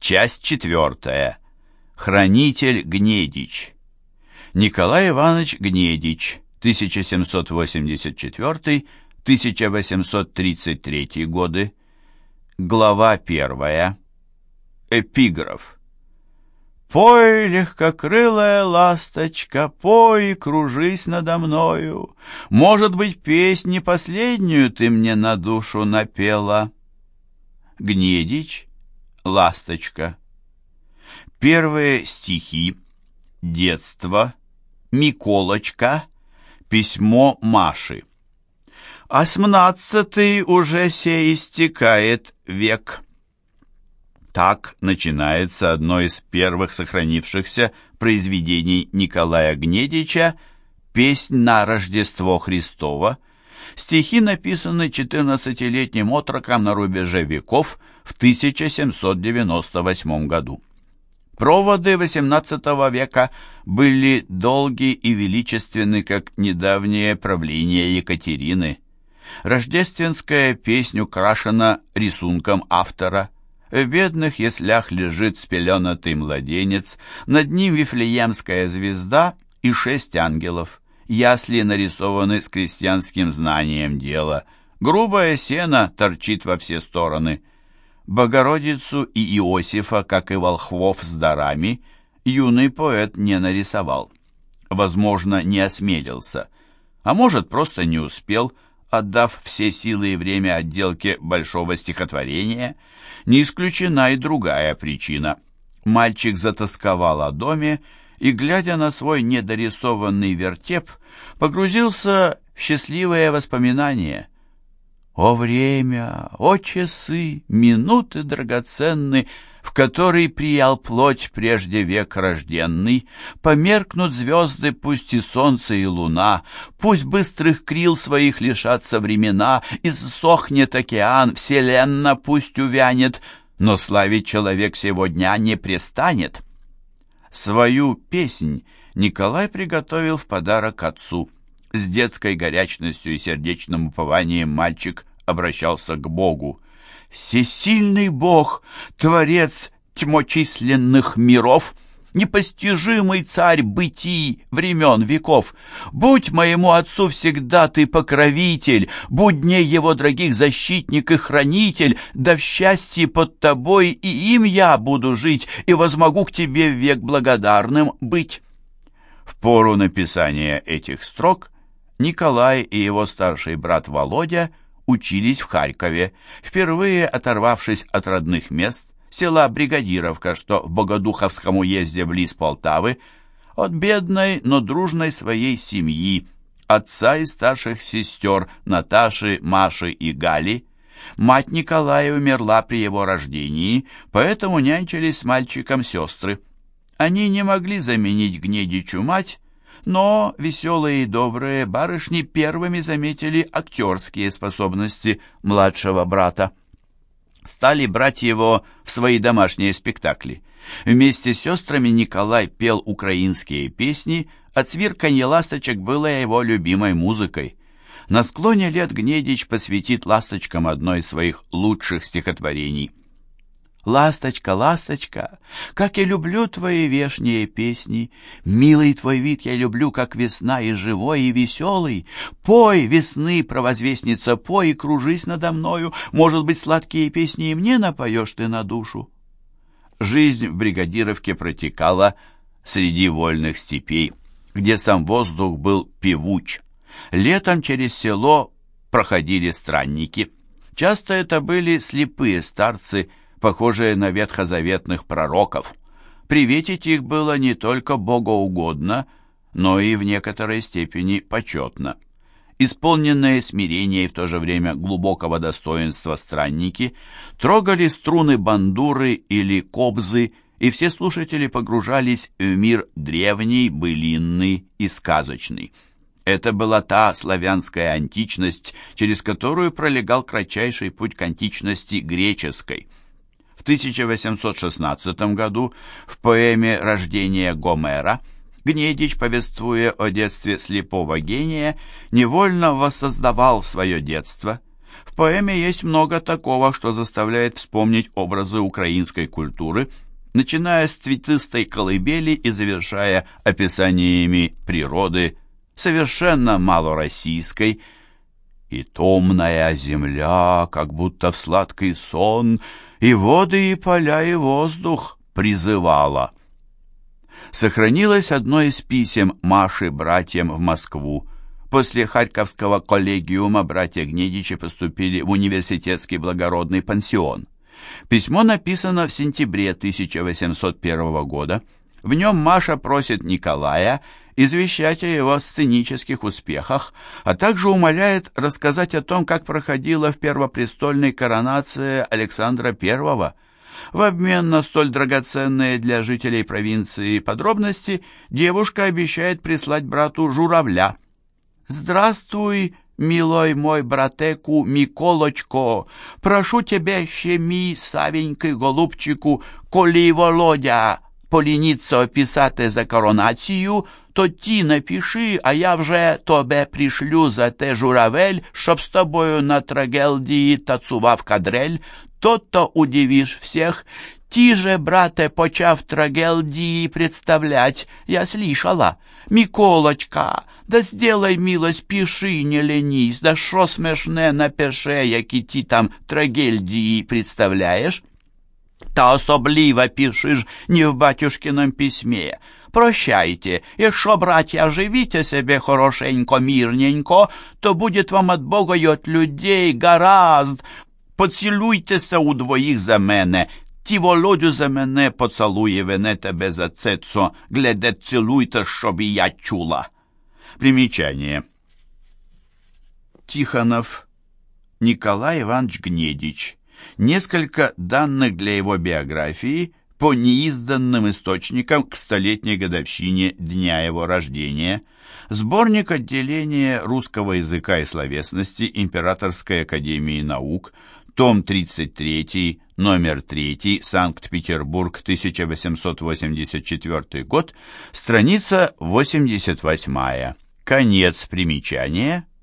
Часть четвертая. Хранитель Гнедич. Николай Иванович Гнедич, 1784-1833 годы. Глава первая. Эпиграф. Пой, легкокрылая ласточка, пой, кружись надо мною. Может быть, песнь не последнюю ты мне на душу напела. Гнедич, ласточка. Первые стихи. Детство. Миколочка. Письмо Маши. Осмнадцатый уже сей истекает век. Так начинается одно из первых сохранившихся произведений Николая Гнедича «Песнь на Рождество Христово». Стихи написаны 14-летним отроком на рубеже веков в 1798 году. Проводы XVIII века были долги и величественны, как недавнее правление Екатерины. Рождественская песнь украшена рисунком автора – в бедных яслях лежит спеленатый младенец, над ним вифлеемская звезда и шесть ангелов. Ясли нарисованы с крестьянским знанием дела. Грубое сено торчит во все стороны. Богородицу и Иосифа, как и волхвов с дарами, юный поэт не нарисовал. Возможно, не осмелился. А может, просто не успел, отдав все силы и время отделке большого стихотворения – не исключена и другая причина. Мальчик затасковал о доме и, глядя на свой недорисованный вертеп, погрузился в счастливые воспоминания. О время, о часы, минуты драгоценны, в который приял плоть прежде век рожденный, померкнут звезды, пусть и солнце, и луна, пусть быстрых крил своих лишатся времена, и океан, вселенна пусть увянет, но славить человек сегодня не престанет. Свою песнь Николай приготовил в подарок отцу. С детской горячностью и сердечным упованием мальчик обращался к Богу. Всесильный Бог, Творец тьмочисленных миров, непостижимый царь бытий времен веков, будь моему отцу всегда ты покровитель, будь дней его дорогих защитник и хранитель, да в счастье под тобой и им я буду жить, и возмогу к тебе век благодарным быть». В пору написания этих строк Николай и его старший брат Володя – учились в Харькове, впервые оторвавшись от родных мест, села Бригадировка, что в Богодуховском уезде близ Полтавы, от бедной, но дружной своей семьи, отца и старших сестер Наташи, Маши и Гали. Мать Николая умерла при его рождении, поэтому нянчились с мальчиком сестры. Они не могли заменить Гнедичу мать, но веселые и добрые барышни первыми заметили актерские способности младшего брата. Стали брать его в свои домашние спектакли. Вместе с сестрами Николай пел украинские песни, а цвирканье ласточек было его любимой музыкой. На склоне лет Гнедич посвятит ласточкам одно из своих лучших стихотворений – Ласточка, ласточка, как я люблю твои вешние песни. Милый твой вид я люблю, как весна, и живой, и веселый. Пой, весны, провозвестница, пой и кружись надо мною. Может быть, сладкие песни и мне напоешь ты на душу. Жизнь в бригадировке протекала среди вольных степей, где сам воздух был певуч. Летом через село проходили странники. Часто это были слепые старцы, похожие на ветхозаветных пророков. Приветить их было не только богоугодно, но и в некоторой степени почетно. Исполненные смирения и в то же время глубокого достоинства странники трогали струны бандуры или кобзы, и все слушатели погружались в мир древний, былинный и сказочный. Это была та славянская античность, через которую пролегал кратчайший путь к античности греческой – в 1816 году в поэме «Рождение Гомера» Гнедич, повествуя о детстве слепого гения, невольно воссоздавал свое детство. В поэме есть много такого, что заставляет вспомнить образы украинской культуры, начиная с цветистой колыбели и завершая описаниями природы, совершенно малороссийской, и томная земля, как будто в сладкий сон, и воды, и поля, и воздух призывала. Сохранилось одно из писем Маши братьям в Москву. После Харьковского коллегиума братья Гнедичи поступили в университетский благородный пансион. Письмо написано в сентябре 1801 года. В нем Маша просит Николая извещать о его сценических успехах, а также умоляет рассказать о том, как проходила в первопрестольной коронация Александра I. В обмен на столь драгоценные для жителей провинции подробности девушка обещает прислать брату журавля – «Здравствуй, милой мой братеку Миколочко, прошу тебе ще мій савенький голубчику, коли Володя полініться описати за коронацію, то ті напиши, а я вже тебе пришлю за те журавель, щоб з тобою на трагедії тацував кадрель, то-то удивиш всех, Ті же, брате, почав трагедії представлять, я слышала. Миколочка, да сделай милость, пиши, не ленись, да шо смешне напише, які ті там трагедії представляєш? Та особливо пишеш не в батюшкином письме. Прощайте, якщо, браття, живите себе хорошенько, мирненько, то будет вам от Бога й от людей гаразд. Поцілуйтеся удвоїх за мене, Ті володю за мене поцалує, вене тебе за цецо, гляде, цілуйте, щоб і я чула. Примечание. Тихонов Николай Иванович Гнедич. Несколько данных для его биографии по неизданным источникам к столетней годовщине дня его рождения. Сборник отделения русского языка и словесности Императорской академии наук, том 33, номер 3, Санкт-Петербург, 1884 год, страница 88. Конец примечания.